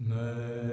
Ne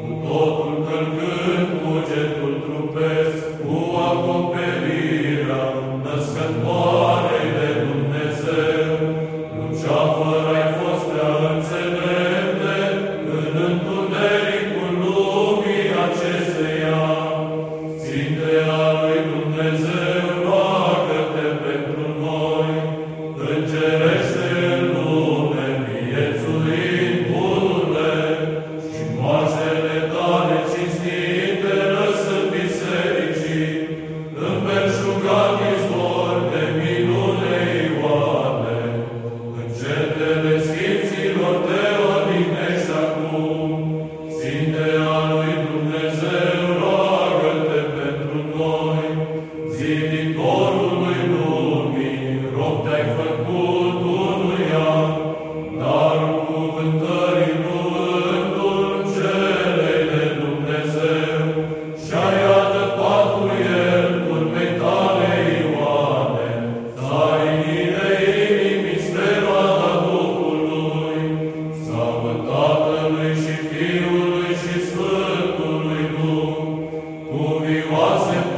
Cu totul călcând cugetul trupesc, cu Open. He was it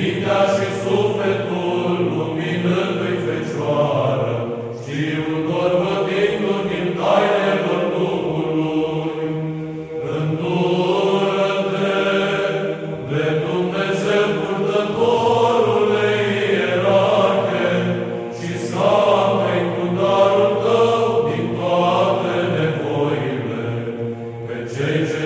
mintea și sufletul, luminându-i Fecioară, știu doar vădindu-l din tainelor Duhului. Îndură-te de Dumnezeu purtătorule ierarhe și salvei cu darul tău din toate nevoile pe cei ce